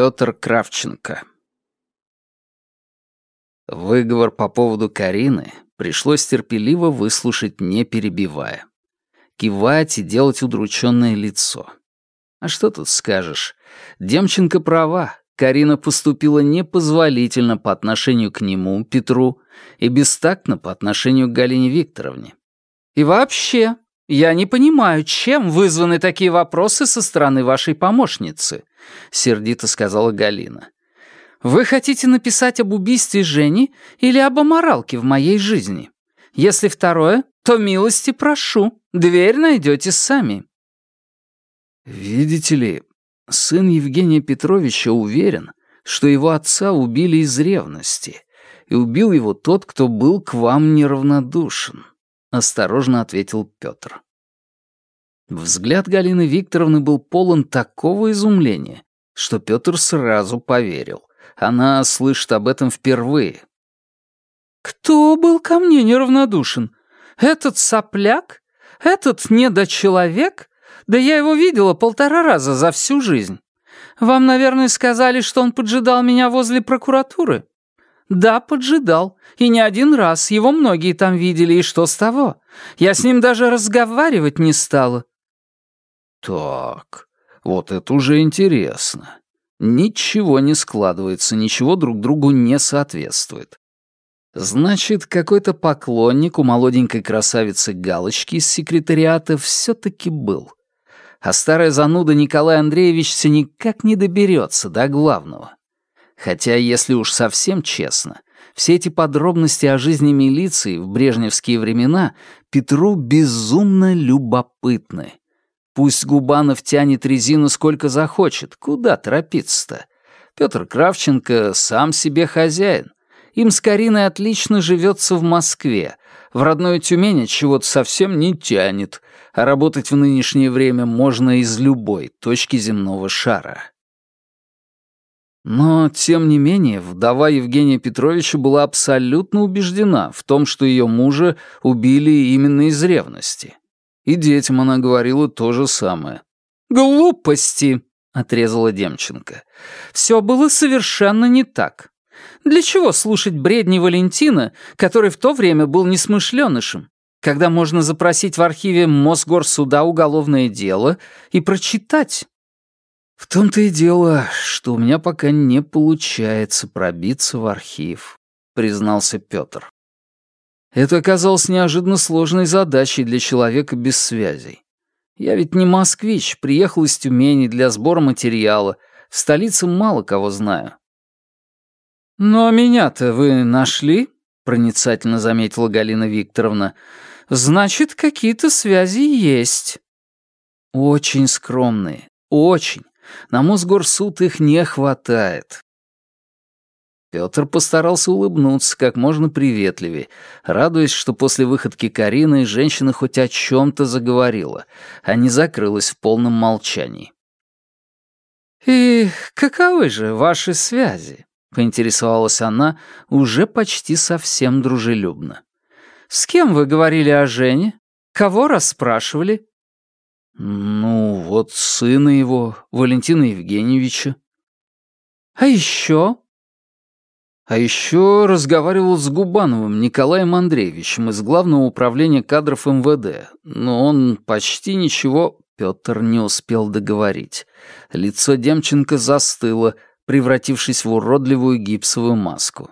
Петр Кравченко Выговор по поводу Карины пришлось терпеливо выслушать, не перебивая. Кивать и делать удрученное лицо. А что тут скажешь? Демченко права. Карина поступила непозволительно по отношению к нему, Петру, и бестактно по отношению к Галине Викторовне. И вообще, я не понимаю, чем вызваны такие вопросы со стороны вашей помощницы. — сердито сказала Галина. «Вы хотите написать об убийстве Жени или об аморалке в моей жизни? Если второе, то милости прошу, дверь найдете сами». «Видите ли, сын Евгения Петровича уверен, что его отца убили из ревности, и убил его тот, кто был к вам неравнодушен», — осторожно ответил Петр. Взгляд Галины Викторовны был полон такого изумления, что Петр сразу поверил. Она слышит об этом впервые. «Кто был ко мне неравнодушен? Этот сопляк? Этот недочеловек? Да я его видела полтора раза за всю жизнь. Вам, наверное, сказали, что он поджидал меня возле прокуратуры?» «Да, поджидал. И не один раз. Его многие там видели, и что с того? Я с ним даже разговаривать не стала. Так, вот это уже интересно. Ничего не складывается, ничего друг другу не соответствует. Значит, какой-то поклонник у молоденькой красавицы Галочки из секретариата все-таки был. А старая зануда Николай Андреевич все никак не доберется до главного. Хотя, если уж совсем честно, все эти подробности о жизни милиции в брежневские времена Петру безумно любопытны. Пусть Губанов тянет резину сколько захочет, куда торопиться-то? Петр Кравченко сам себе хозяин. Им с Кариной отлично живется в Москве. В родной Тюмени чего-то совсем не тянет, а работать в нынешнее время можно из любой точки земного шара. Но, тем не менее, вдова Евгения Петровича была абсолютно убеждена в том, что ее мужа убили именно из ревности. И детям она говорила то же самое. «Глупости!» — отрезала Демченко. «Все было совершенно не так. Для чего слушать бредни Валентина, который в то время был несмышленышем, когда можно запросить в архиве Мосгорсуда уголовное дело и прочитать?» «В том-то и дело, что у меня пока не получается пробиться в архив», — признался Петр. Это оказалось неожиданно сложной задачей для человека без связей. Я ведь не москвич, приехал из Тюмени для сбора материала. В столице мало кого знаю. «Но меня-то вы нашли?» — проницательно заметила Галина Викторовна. «Значит, какие-то связи есть». «Очень скромные, очень. На Мосгорсуд их не хватает. Петр постарался улыбнуться как можно приветливее, радуясь, что после выходки Карины женщина хоть о чем-то заговорила, а не закрылась в полном молчании. «И каковы же ваши связи?» — поинтересовалась она уже почти совсем дружелюбно. «С кем вы говорили о Жене? Кого расспрашивали?» «Ну, вот сына его, Валентина Евгеньевича». «А еще?» А еще разговаривал с Губановым Николаем Андреевичем из Главного управления кадров МВД, но он почти ничего... Петр не успел договорить. Лицо Демченко застыло, превратившись в уродливую гипсовую маску.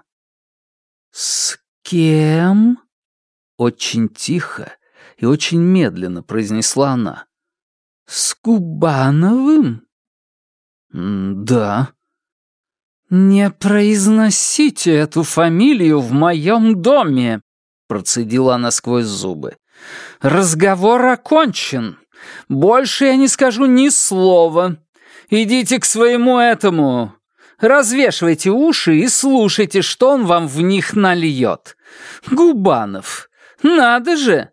«С кем?» Очень тихо и очень медленно произнесла она. «С Губановым?» «Да», «Не произносите эту фамилию в моем доме!» Процедила она сквозь зубы. «Разговор окончен. Больше я не скажу ни слова. Идите к своему этому. Развешивайте уши и слушайте, что он вам в них нальет. Губанов, надо же!»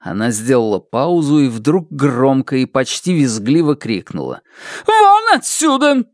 Она сделала паузу и вдруг громко и почти визгливо крикнула. «Вон отсюда!